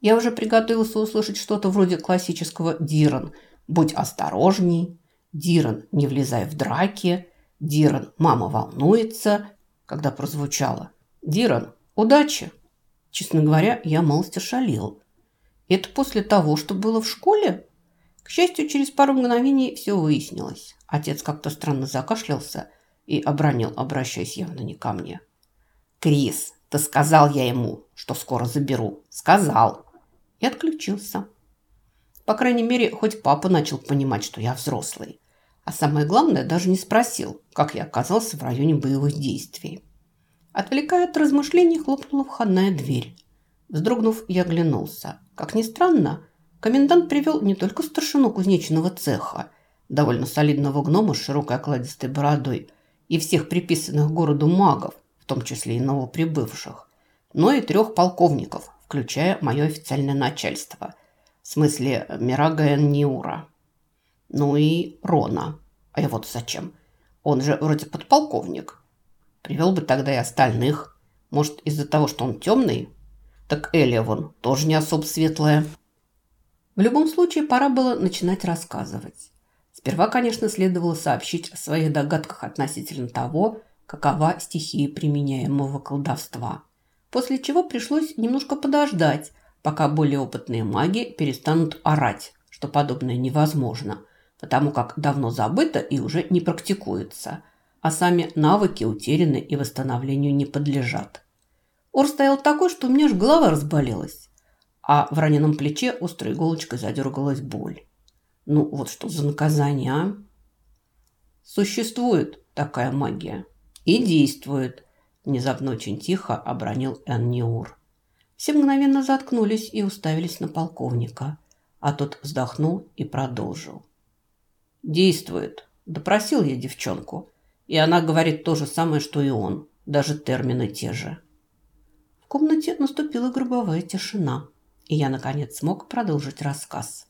Я уже приготовился услышать что-то вроде классического «Диран, будь осторожней», «Диран, не влезай в драки», «Диран, мама волнуется», когда прозвучало «Диран, удачи». Честно говоря, я малость ошалел. Это после того, что было в школе? К счастью, через пару мгновений все выяснилось. Отец как-то странно закашлялся и обронил, обращаясь явно не ко мне. «Крис, ты сказал я ему, что скоро заберу. Сказал!» И отключился. По крайней мере, хоть папа начал понимать, что я взрослый. А самое главное, даже не спросил, как я оказался в районе боевых действий. Отвлекая от размышлений, хлопнула входная дверь. Вздрогнув, я оглянулся. Как ни странно, комендант привел не только старшину кузнечного цеха, довольно солидного гнома с широкой окладистой бородой, и всех приписанных городу магов, в том числе и новоприбывших, но и трех полковников, включая мое официальное начальство, в смысле Мирага Ниура. Ну и Рона. А я вот зачем? Он же вроде подполковник. Привел бы тогда и остальных. Может, из-за того, что он темный? Так Элия вон тоже не особо светлая. В любом случае, пора было начинать рассказывать. Сперва, конечно, следовало сообщить о своих догадках относительно того, какова стихия применяемого колдовства. После чего пришлось немножко подождать, пока более опытные маги перестанут орать, что подобное невозможно, потому как давно забыто и уже не практикуется, а сами навыки утеряны и восстановлению не подлежат. Ор стоял такой, что у меня аж голова разболелась, а в раненом плече острой иголочкой задергалась боль. Ну вот что за наказание, а? Существует такая магия и действует, внезапно очень тихо обронил Энниур. Все мгновенно заткнулись и уставились на полковника, а тот вздохнул и продолжил. «Действует. Допросил я девчонку, и она говорит то же самое, что и он, даже термины те же». В комнате наступила гробовая тишина, и я, наконец, смог продолжить рассказ.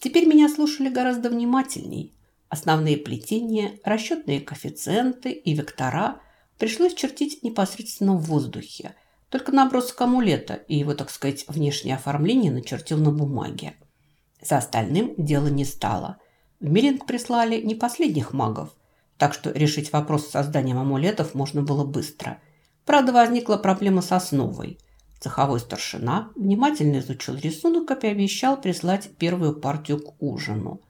Теперь меня слушали гораздо внимательней. Основные плетения, расчетные коэффициенты и вектора пришлось чертить непосредственно в воздухе. Только набросок амулета и его, так сказать, внешнее оформление начертил на бумаге. За остальным дело не стало. В Миринг прислали не последних магов, так что решить вопрос с созданием амулетов можно было быстро. Правда, возникла проблема с основой – Цеховой старшина внимательно изучил рисунок и обещал прислать первую партию к ужину.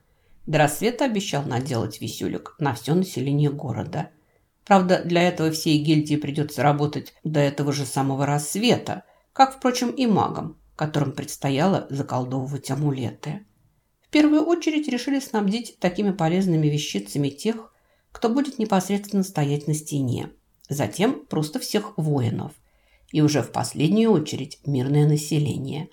До рассвета обещал наделать висюлек на все население города. Правда, для этого всей гильдии придется работать до этого же самого рассвета, как, впрочем, и магам, которым предстояло заколдовывать амулеты. В первую очередь решили снабдить такими полезными вещицами тех, кто будет непосредственно стоять на стене. Затем просто всех воинов – и уже в последнюю очередь мирное население.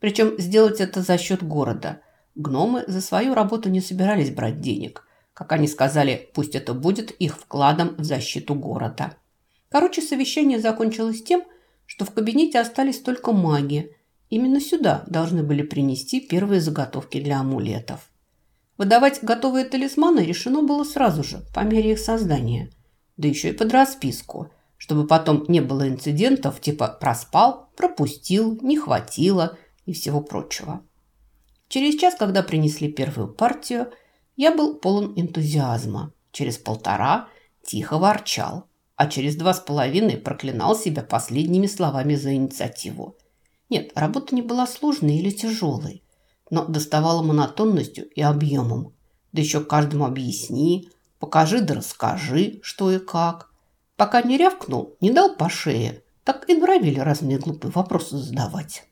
Причем сделать это за счет города. Гномы за свою работу не собирались брать денег. Как они сказали, пусть это будет их вкладом в защиту города. Короче, совещание закончилось тем, что в кабинете остались только маги. Именно сюда должны были принести первые заготовки для амулетов. Выдавать готовые талисманы решено было сразу же, по мере их создания. Да еще и под расписку – чтобы потом не было инцидентов типа проспал, пропустил, не хватило и всего прочего. Через час, когда принесли первую партию, я был полон энтузиазма. Через полтора тихо ворчал, а через два с половиной проклинал себя последними словами за инициативу. Нет, работа не была сложной или тяжелой, но доставала монотонностью и объемом. Да еще каждому объясни, покажи да расскажи, что и как – Пока не рявкнул, не дал по шее, так и норовили разные глупые вопросы задавать.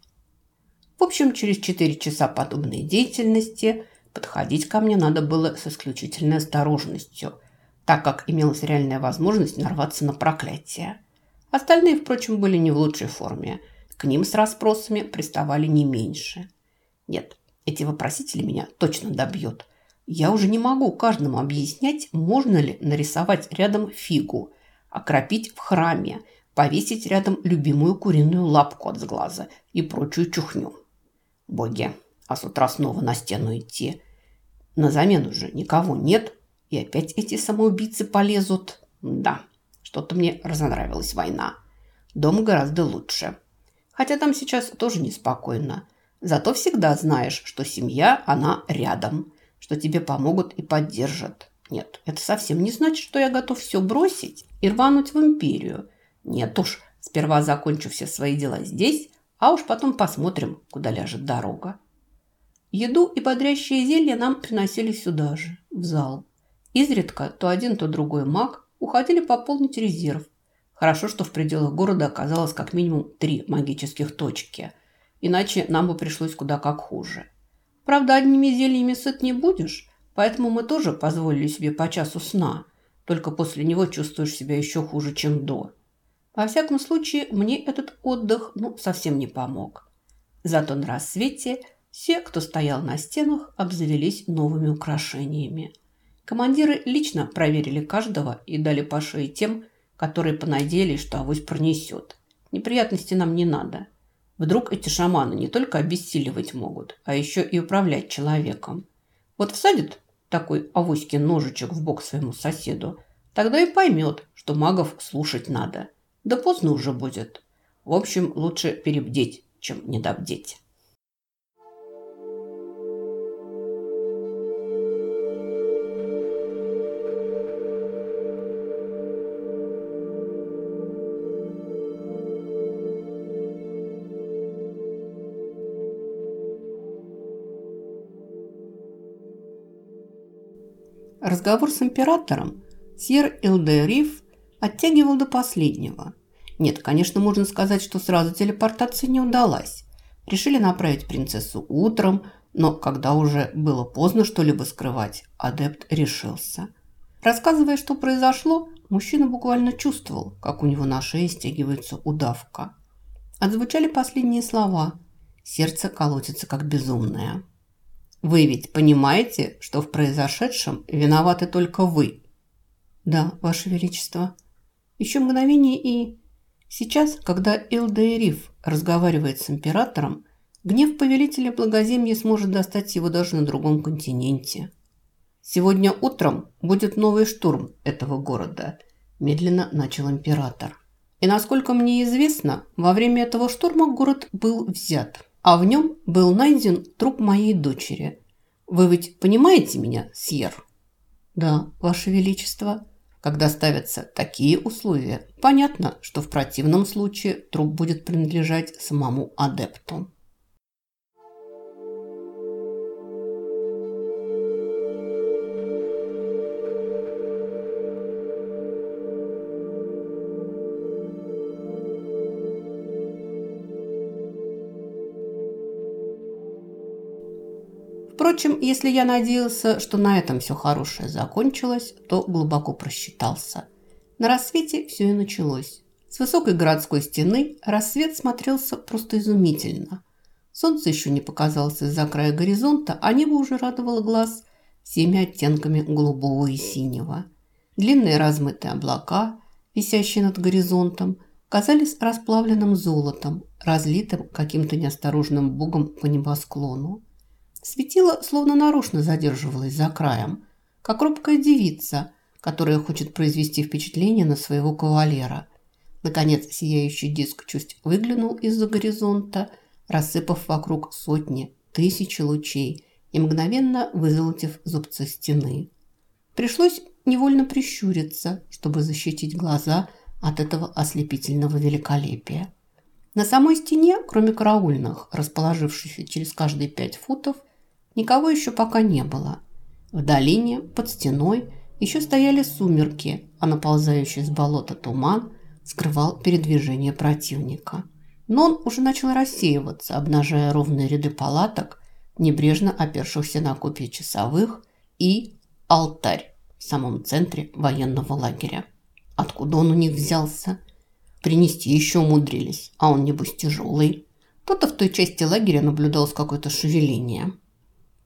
В общем, через четыре часа подобной деятельности подходить ко мне надо было с исключительной осторожностью, так как имелась реальная возможность нарваться на проклятие. Остальные, впрочем, были не в лучшей форме. К ним с расспросами приставали не меньше. Нет, эти вопросители меня точно добьют. Я уже не могу каждому объяснять, можно ли нарисовать рядом фигу – окропить в храме, повесить рядом любимую куриную лапку от сглаза и прочую чухню. Боги, а с утра снова на стену идти. На замену же никого нет, и опять эти самоубийцы полезут. Да, что-то мне разонравилась война. Дом гораздо лучше. Хотя там сейчас тоже неспокойно. Зато всегда знаешь, что семья, она рядом, что тебе помогут и поддержат. Нет, это совсем не значит, что я готов все бросить и рвануть в империю. Нет уж, сперва закончу все свои дела здесь, а уж потом посмотрим, куда ляжет дорога. Еду и бодрящие зелья нам приносили сюда же, в зал. Изредка то один, то другой маг уходили пополнить резерв. Хорошо, что в пределах города оказалось как минимум три магических точки. Иначе нам бы пришлось куда как хуже. Правда, одними зельями сыт не будешь, поэтому мы тоже позволили себе по часу сна. Только после него чувствуешь себя еще хуже, чем до. Во всяком случае, мне этот отдых ну, совсем не помог. Зато на рассвете все, кто стоял на стенах, обзавелись новыми украшениями. Командиры лично проверили каждого и дали по шее тем, которые понадеялись, что авось пронесет. Неприятностей нам не надо. Вдруг эти шаманы не только обессиливать могут, а еще и управлять человеком. Вот всадит такой авоськин ножичек в бок своему соседу, тогда и поймет, что магов слушать надо. Да поздно уже будет. В общем, лучше перебдеть, чем недобдеть. Разговор с императором Сьер Элдериф оттягивал до последнего. Нет, конечно, можно сказать, что сразу телепортация не удалась. Решили направить принцессу утром, но когда уже было поздно что-либо скрывать, адепт решился. Рассказывая, что произошло, мужчина буквально чувствовал, как у него на шее стягивается удавка. Отзвучали последние слова. Сердце колотится, как безумное. Вы ведь понимаете, что в произошедшем виноваты только вы? Да, Ваше Величество. Еще мгновение и... Сейчас, когда Элдеериф разговаривает с императором, гнев повелителя Благоземья сможет достать его даже на другом континенте. Сегодня утром будет новый штурм этого города, медленно начал император. И насколько мне известно, во время этого штурма город был взят а в нем был найден труп моей дочери. Вы ведь понимаете меня, Сьер? Да, Ваше Величество. Когда ставятся такие условия, понятно, что в противном случае труп будет принадлежать самому адепту. Впрочем, если я надеялся, что на этом все хорошее закончилось, то глубоко просчитался. На рассвете все и началось. С высокой городской стены рассвет смотрелся просто изумительно. Солнце еще не показалось из-за края горизонта, а небо уже радовало глаз всеми оттенками голубого и синего. Длинные размытые облака, висящие над горизонтом, казались расплавленным золотом, разлитым каким-то неосторожным богом по небосклону. Светило словно нарочно задерживалось за краем, как робкая девица, которая хочет произвести впечатление на своего кавалера. Наконец сияющий диск чуть выглянул из-за горизонта, рассыпав вокруг сотни, тысячи лучей и мгновенно вызолотив зубцы стены. Пришлось невольно прищуриться, чтобы защитить глаза от этого ослепительного великолепия. На самой стене, кроме караульных, расположившихся через каждые пять футов, Никого еще пока не было. В долине, под стеной, еще стояли сумерки, а наползающий с болота туман скрывал передвижение противника. Но он уже начал рассеиваться, обнажая ровные ряды палаток, небрежно опершихся на копья часовых и алтарь в самом центре военного лагеря. Откуда он у них взялся? Принести еще умудрились, а он, небось, тяжелый. Кто-то в той части лагеря наблюдалось какое-то шевеление.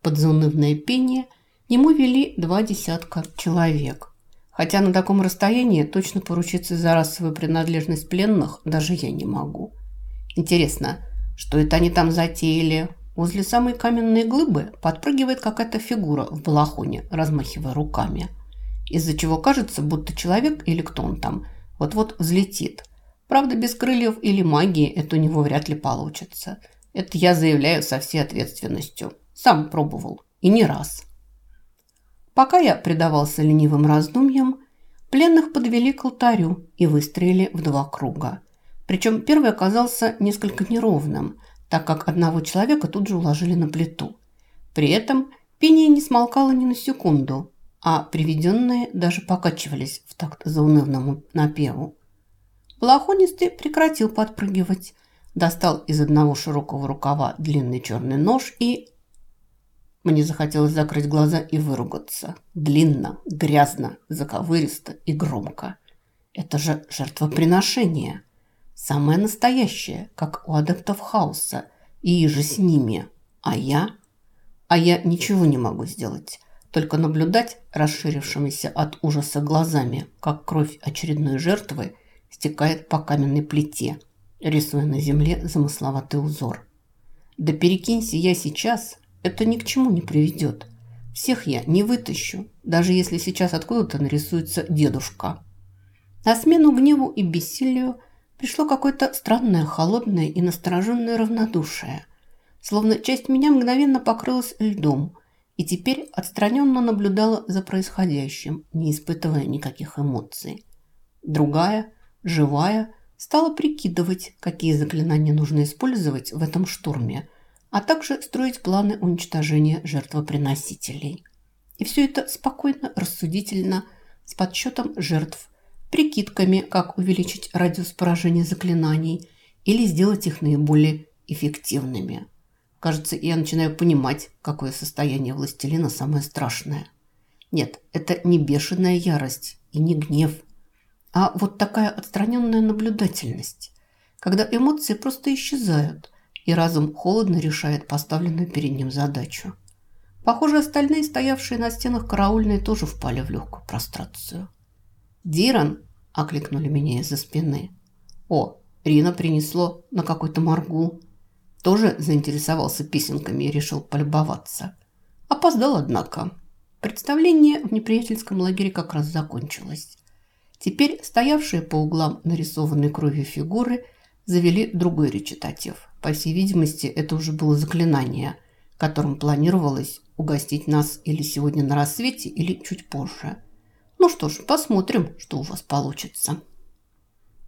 Под заунывное пение ему вели два десятка человек. Хотя на таком расстоянии точно поручиться за расовую принадлежность пленных даже я не могу. Интересно, что это они там затеяли? Возле самой каменной глыбы подпрыгивает какая-то фигура в балахоне, размахивая руками. Из-за чего кажется, будто человек или кто он там вот-вот взлетит. Правда, без крыльев или магии это у него вряд ли получится. Это я заявляю со всей ответственностью. Сам пробовал. И не раз. Пока я предавался ленивым раздумьям, пленных подвели к алтарю и выстроили в два круга. Причем первый оказался несколько неровным, так как одного человека тут же уложили на плиту. При этом пение не смолкало ни на секунду, а приведенные даже покачивались в такт заунывному напеву. Балахонистый прекратил подпрыгивать, достал из одного широкого рукава длинный черный нож и... Мне захотелось закрыть глаза и выругаться. Длинно, грязно, заковыристо и громко. Это же жертвоприношение. Самое настоящее, как у адептов хаоса и же с ними. А я... А я ничего не могу сделать. Только наблюдать расширившимися от ужаса глазами, как кровь очередной жертвы стекает по каменной плите, рисуя на земле замысловатый узор. Да перекинься я сейчас, это ни к чему не приведет. Всех я не вытащу, даже если сейчас откуда-то нарисуется дедушка. На смену гневу и бессилию пришло какое-то странное, холодное и настороженное равнодушие. Словно часть меня мгновенно покрылась льдом и теперь отстраненно наблюдала за происходящим, не испытывая никаких эмоций. Другая, живая, стала прикидывать, какие заклинания нужно использовать в этом штурме, а также строить планы уничтожения жертвоприносителей. И все это спокойно, рассудительно, с подсчетом жертв, прикидками, как увеличить радиус поражения заклинаний или сделать их наиболее эффективными. Кажется, я начинаю понимать, какое состояние властелина самое страшное. Нет, это не бешеная ярость и не гнев – а вот такая отстраненная наблюдательность, когда эмоции просто исчезают, и разум холодно решает поставленную перед ним задачу. Похоже, остальные, стоявшие на стенах караульные, тоже впали в легкую прострацию. «Диран!» – окликнули меня из-за спины. «О, Рина принесло на какой-то моргу». Тоже заинтересовался песенками и решил полюбоваться. Опоздал, однако. Представление в неприятельском лагере как раз закончилось. Теперь стоявшие по углам нарисованной кровью фигуры завели другой речитатив. По всей видимости, это уже было заклинание, которым планировалось угостить нас или сегодня на рассвете, или чуть позже. Ну что ж, посмотрим, что у вас получится.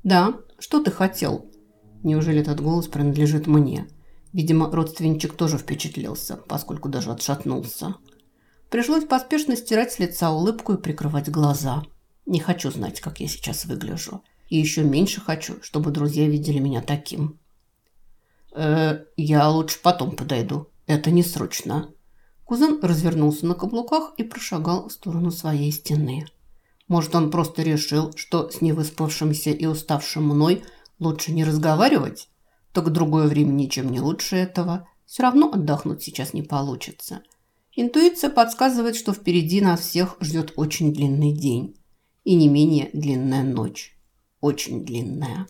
«Да, что ты хотел?» Неужели этот голос принадлежит мне? Видимо, родственничек тоже впечатлился, поскольку даже отшатнулся. Пришлось поспешно стирать с лица улыбку и прикрывать глаза – не хочу знать, как я сейчас выгляжу. И еще меньше хочу, чтобы друзья видели меня таким. Э, я лучше потом подойду. Это не срочно. Кузен развернулся на каблуках и прошагал в сторону своей стены. Может, он просто решил, что с невыспавшимся и уставшим мной лучше не разговаривать? Так другое время ничем не лучше этого. Все равно отдохнуть сейчас не получится. Интуиция подсказывает, что впереди нас всех ждет очень длинный день и не менее длинная ночь. Очень длинная.